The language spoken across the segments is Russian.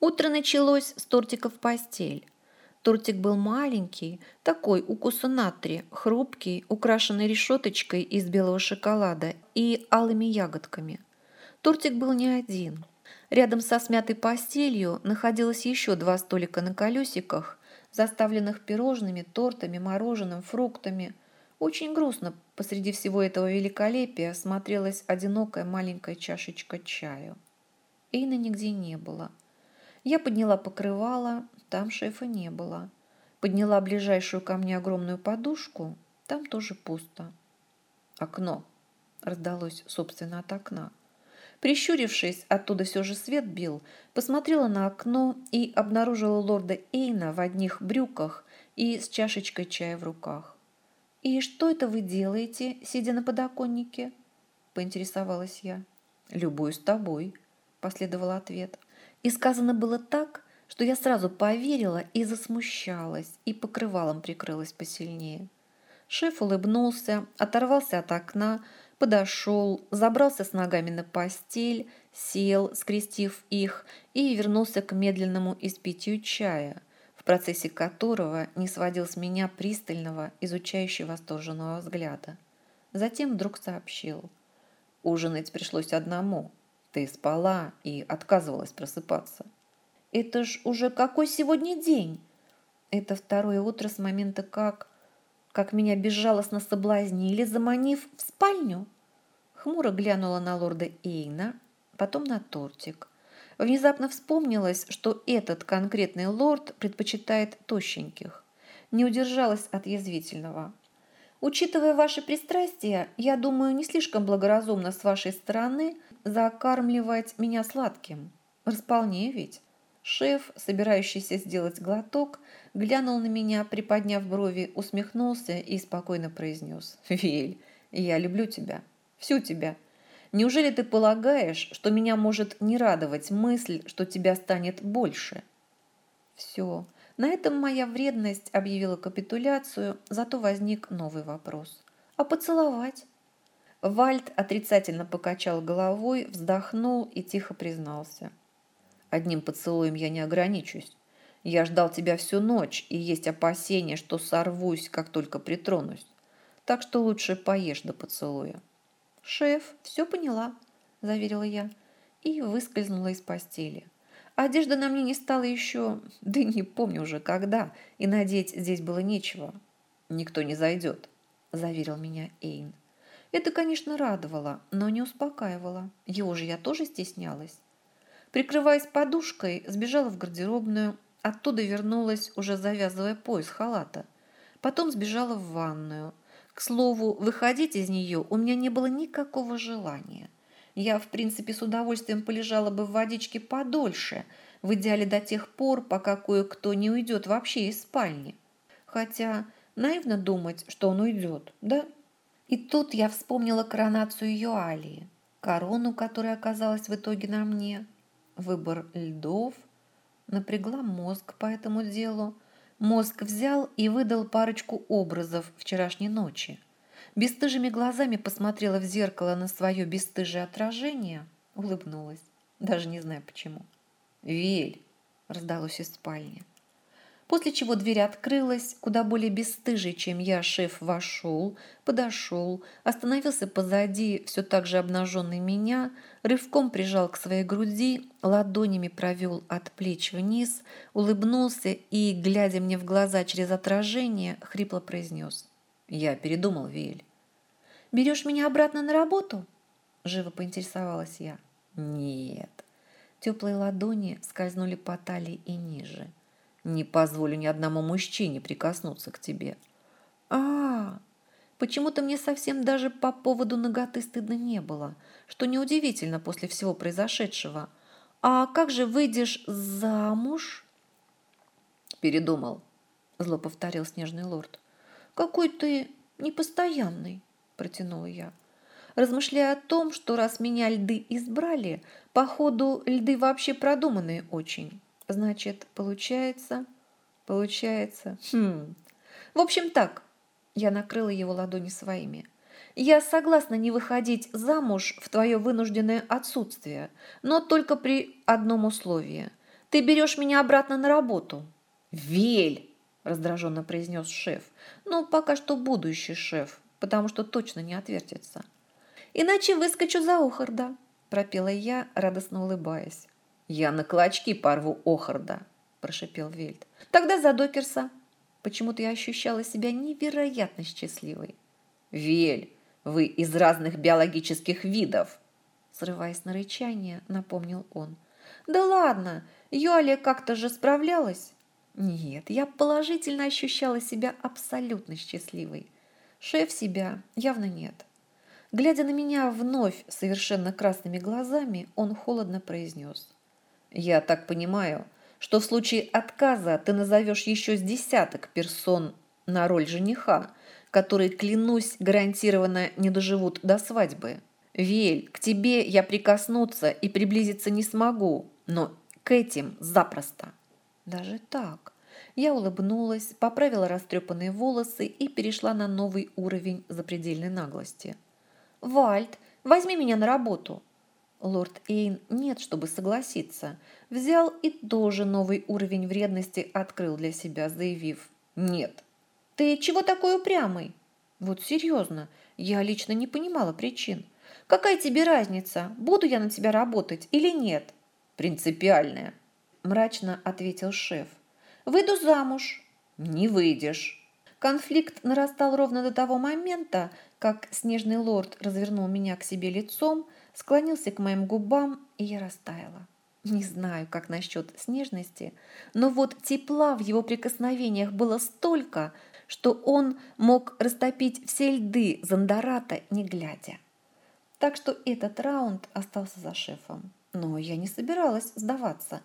Утро началось с тортика в постель. Тортик был маленький, такой укуса натрия, хрупкий, украшенный решеточкой из белого шоколада и алыми ягодками. Тортик был не один. Рядом со смятой постелью находилось еще два столика на колесиках, заставленных пирожными, тортами, мороженым, фруктами. Очень грустно посреди всего этого великолепия смотрелась одинокая маленькая чашечка чаю. Эйна нигде не было. Я подняла покрывало, там шефа не было. Подняла ближайшую ко мне огромную подушку, там тоже пусто. «Окно!» – раздалось, собственно, от окна. Прищурившись, оттуда все же свет бил, посмотрела на окно и обнаружила лорда Эйна в одних брюках и с чашечкой чая в руках. «И что это вы делаете, сидя на подоконнике?» – поинтересовалась я. «Любуюсь тобой», – последовал ответ. И сказано было так, что я сразу поверила и засмущалась, и покрывалом прикрылась посильнее. Шеф улыбнулся, оторвался от окна, подошел, забрался с ногами на постель, сел, скрестив их, и вернулся к медленному испитию чая, в процессе которого не сводил с меня пристального, изучающего восторженного взгляда. Затем вдруг сообщил. «Ужинать пришлось одному. Ты спала и отказывалась просыпаться». «Это ж уже какой сегодня день?» «Это второе утро с момента как...» как меня безжалостно соблазнили, заманив в спальню. Хмуро глянула на лорда Эйна, потом на тортик. Внезапно вспомнилось, что этот конкретный лорд предпочитает тощеньких. Не удержалась от язвительного. Учитывая ваши пристрастия, я думаю, не слишком благоразумно с вашей стороны закармливать меня сладким. Располнее ведь. Шеф, собирающийся сделать глоток, глянул на меня, приподняв брови, усмехнулся и спокойно произнес. «Виль, я люблю тебя. Всю тебя. Неужели ты полагаешь, что меня может не радовать мысль, что тебя станет больше?» «Все. На этом моя вредность объявила капитуляцию, зато возник новый вопрос. А поцеловать?» Вальд отрицательно покачал головой, вздохнул и тихо признался. Одним поцелуем я не ограничусь. Я ждал тебя всю ночь, и есть опасение, что сорвусь, как только притронусь. Так что лучше поешь до поцелуя». «Шеф, все поняла», – заверила я и выскользнула из постели. Одежда на мне не стала еще, да не помню уже когда, и надеть здесь было нечего. «Никто не зайдет», – заверил меня Эйн. Это, конечно, радовало, но не успокаивало. Его же я тоже стеснялась. Прикрываясь подушкой, сбежала в гардеробную, оттуда вернулась, уже завязывая пояс халата. Потом сбежала в ванную. К слову, выходить из нее у меня не было никакого желания. Я, в принципе, с удовольствием полежала бы в водичке подольше, в идеале до тех пор, пока кое-кто не уйдет вообще из спальни. Хотя наивно думать, что он уйдет, да? И тут я вспомнила коронацию Юалии, корону, которая оказалась в итоге на мне – выбор льдов, напрягла мозг по этому делу. Мозг взял и выдал парочку образов вчерашней ночи. Бестыжими глазами посмотрела в зеркало на свое бесстыжее отражение, улыбнулась, даже не знаю почему. «Вель!» – раздалось из спальни после чего дверь открылась, куда более бесстыжий, чем я, шеф вошел, подошел, остановился позади все так же обнаженный меня, рывком прижал к своей груди, ладонями провел от плеч вниз, улыбнулся и, глядя мне в глаза через отражение, хрипло произнес. «Я передумал, Виэль». «Берешь меня обратно на работу?» Живо поинтересовалась я. «Нет». Теплые ладони скользнули по талии и ниже. Не позволю ни одному мужчине прикоснуться к тебе. А, -а, -а почему-то мне совсем даже по поводу ноготы стыдно не было, что неудивительно после всего произошедшего. А как же выйдешь замуж? Передумал, зло повторил снежный лорд. Какой ты непостоянный, протянула я размышляя о том, что раз меня льды избрали, походу льды вообще продуманные очень. Значит, получается... Получается... Хм... В общем, так. Я накрыла его ладони своими. Я согласна не выходить замуж в твое вынужденное отсутствие, но только при одном условии. Ты берешь меня обратно на работу». «Вель!» – раздраженно произнес шеф. «Ну, пока что будущий шеф, потому что точно не отвертится». «Иначе выскочу за Охарда», – пропела я, радостно улыбаясь. «Я на клочки порву Охарда», – прошипел Вельт. «Тогда за Докерса». Почему-то я ощущала себя невероятно счастливой. «Вель, вы из разных биологических видов!» Срываясь на рычание, напомнил он. «Да ладно, Юалия как-то же справлялась!» Нет, я положительно ощущала себя абсолютно счастливой. Шеф себя явно нет. Глядя на меня вновь совершенно красными глазами, он холодно произнес. «Я так понимаю, что в случае отказа ты назовешь еще с десяток персон на роль жениха, которые, клянусь, гарантированно не доживут до свадьбы. Вель, к тебе я прикоснуться и приблизиться не смогу, но к этим запросто. Даже так. Я улыбнулась, поправила растрепанные волосы и перешла на новый уровень запредельной наглости. «Вальд, возьми меня на работу!» Лорд Эйн нет, чтобы согласиться. Взял и тоже новый уровень вредности открыл для себя, заявив «нет». «Ты чего такой упрямый?» «Вот серьезно, я лично не понимала причин. Какая тебе разница, буду я на тебя работать или нет?» «Принципиальная», – мрачно ответил шеф. «Выйду замуж». «Не выйдешь». Конфликт нарастал ровно до того момента, как снежный лорд развернул меня к себе лицом, склонился к моим губам, и я растаяла. Не знаю, как насчет снежности, но вот тепла в его прикосновениях было столько, что он мог растопить все льды Зандарата, не глядя. Так что этот раунд остался за шефом. Но я не собиралась сдаваться.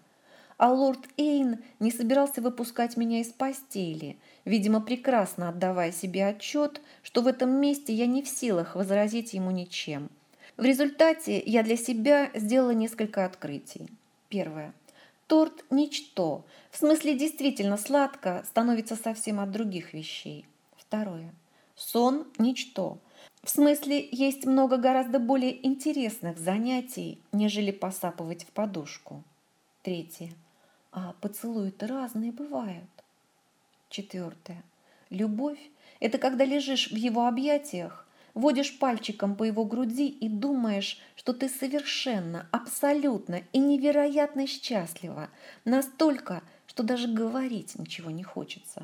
А лорд Эйн не собирался выпускать меня из постели, видимо, прекрасно отдавая себе отчет, что в этом месте я не в силах возразить ему ничем. В результате я для себя сделала несколько открытий. Первое. Торт – ничто. В смысле действительно сладко становится совсем от других вещей. Второе. Сон – ничто. В смысле есть много гораздо более интересных занятий, нежели посапывать в подушку. Третье. А поцелуи-то разные бывают. Четвертое. Любовь – это когда лежишь в его объятиях, водишь пальчиком по его груди и думаешь, что ты совершенно, абсолютно и невероятно счастлива, настолько, что даже говорить ничего не хочется.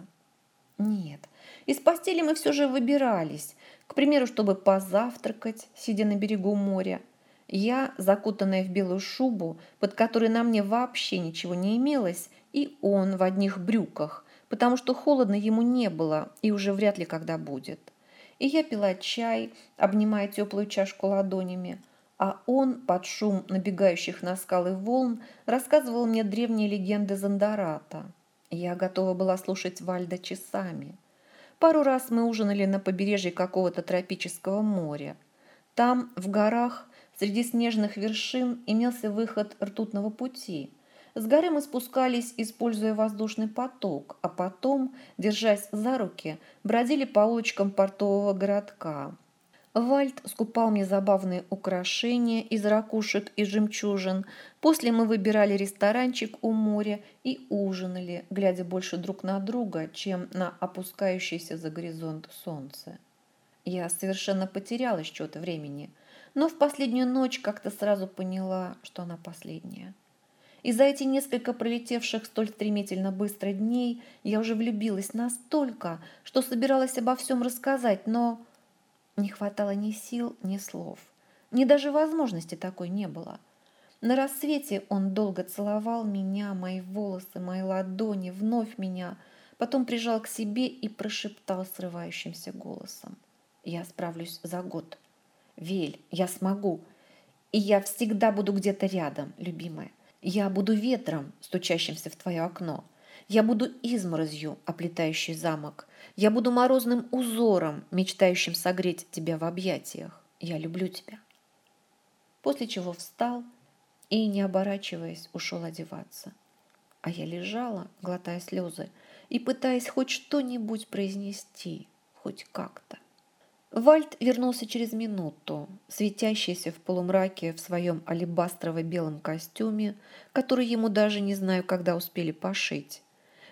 Нет, из постели мы все же выбирались, к примеру, чтобы позавтракать, сидя на берегу моря. Я, закутанная в белую шубу, под которой на мне вообще ничего не имелось, и он в одних брюках, потому что холодно ему не было и уже вряд ли когда будет и я пила чай, обнимая теплую чашку ладонями, а он под шум набегающих на скалы волн рассказывал мне древние легенды Зандарата. Я готова была слушать Вальда часами. Пару раз мы ужинали на побережье какого-то тропического моря. Там, в горах, среди снежных вершин, имелся выход ртутного пути – с горы мы спускались, используя воздушный поток, а потом, держась за руки, бродили по улочкам портового городка. Вальд скупал мне забавные украшения из ракушек и жемчужин. После мы выбирали ресторанчик у моря и ужинали, глядя больше друг на друга, чем на опускающееся за горизонт солнце. Я совершенно потеряла счет времени, но в последнюю ночь как-то сразу поняла, что она последняя. И за эти несколько пролетевших столь стремительно быстро дней я уже влюбилась настолько, что собиралась обо всем рассказать, но не хватало ни сил, ни слов. Ни даже возможности такой не было. На рассвете он долго целовал меня, мои волосы, мои ладони, вновь меня, потом прижал к себе и прошептал срывающимся голосом. «Я справлюсь за год. Вель, я смогу. И я всегда буду где-то рядом, любимая. Я буду ветром, стучащимся в твое окно. Я буду изморозью, оплетающей замок. Я буду морозным узором, мечтающим согреть тебя в объятиях. Я люблю тебя. После чего встал и, не оборачиваясь, ушел одеваться. А я лежала, глотая слезы, и пытаясь хоть что-нибудь произнести, хоть как-то. Вальт вернулся через минуту, светящийся в полумраке в своем алебастрово-белом костюме, который ему даже не знаю, когда успели пошить.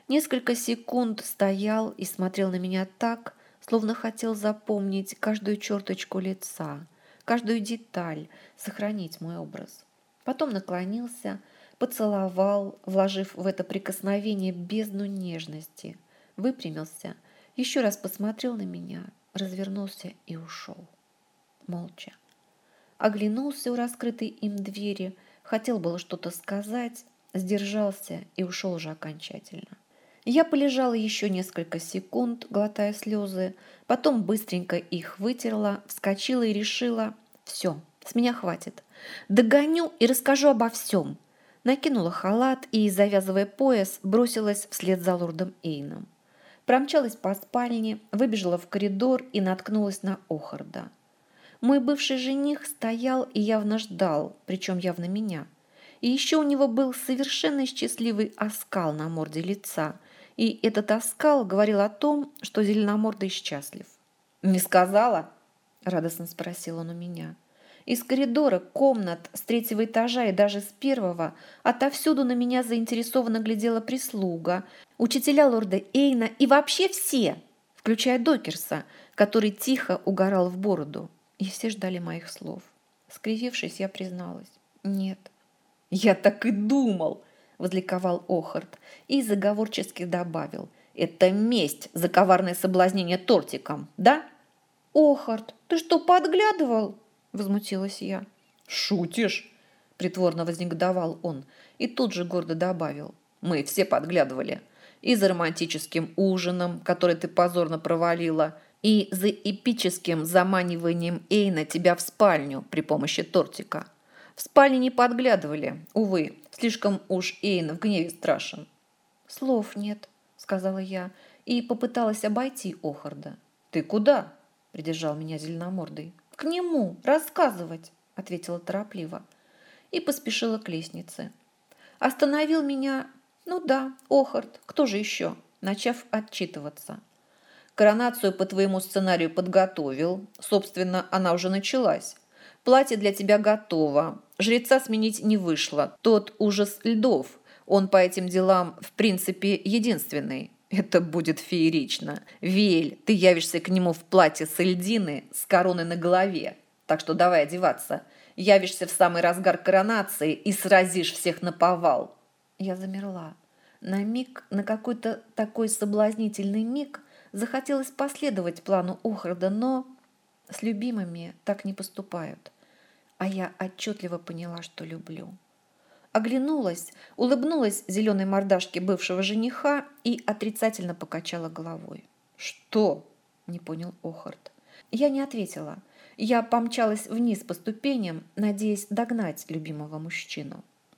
Несколько секунд стоял и смотрел на меня так, словно хотел запомнить каждую черточку лица, каждую деталь, сохранить мой образ. Потом наклонился, поцеловал, вложив в это прикосновение бездну нежности, выпрямился, еще раз посмотрел на меня – развернулся и ушел. Молча. Оглянулся у раскрытой им двери, хотел было что-то сказать, сдержался и ушел уже окончательно. Я полежала еще несколько секунд, глотая слезы, потом быстренько их вытерла, вскочила и решила «Все, с меня хватит. Догоню и расскажу обо всем». Накинула халат и, завязывая пояс, бросилась вслед за лордом Эйном. Промчалась по спальне, выбежала в коридор и наткнулась на Охарда. Мой бывший жених стоял и явно ждал, причем явно меня. И еще у него был совершенно счастливый оскал на морде лица, и этот оскал говорил о том, что зеленомордый счастлив. «Не сказала?» – радостно спросил он у меня. Из коридора, комнат, с третьего этажа и даже с первого отовсюду на меня заинтересованно глядела прислуга, учителя лорда Эйна и вообще все, включая Докерса, который тихо угорал в бороду. И все ждали моих слов. Скривившись, я призналась. Нет. «Я так и думал!» – возликовал Охарт и заговорчески добавил. «Это месть за коварное соблазнение тортиком, да?» «Охарт, ты что, подглядывал?» – возмутилась я. «Шутишь?» – притворно вознегодовал он и тут же гордо добавил. «Мы все подглядывали. И за романтическим ужином, который ты позорно провалила, и за эпическим заманиванием Эйна тебя в спальню при помощи тортика. В спальне не подглядывали, увы, слишком уж Эйн в гневе страшен». «Слов нет», – сказала я и попыталась обойти Охарда. «Ты куда?» – придержал меня зеленомордый. «К нему рассказывать», – ответила торопливо. И поспешила к лестнице. Остановил меня, ну да, Охард, кто же еще, начав отчитываться. Коронацию по твоему сценарию подготовил. Собственно, она уже началась. Платье для тебя готово. Жреца сменить не вышло. Тот ужас льдов. Он по этим делам, в принципе, единственный. Это будет феерично. Вель, ты явишься к нему в платье с льдины с короной на голове. Так что давай одеваться. Явишься в самый разгар коронации и сразишь всех на повал. Я замерла. На миг, на какой-то такой соблазнительный миг захотелось последовать плану Охрада, но с любимыми так не поступают. А я отчетливо поняла, что люблю оглянулась, улыбнулась зеленой мордашке бывшего жениха и отрицательно покачала головой. «Что?» – не понял Охарт. Я не ответила. Я помчалась вниз по ступеням, надеясь догнать любимого мужчину.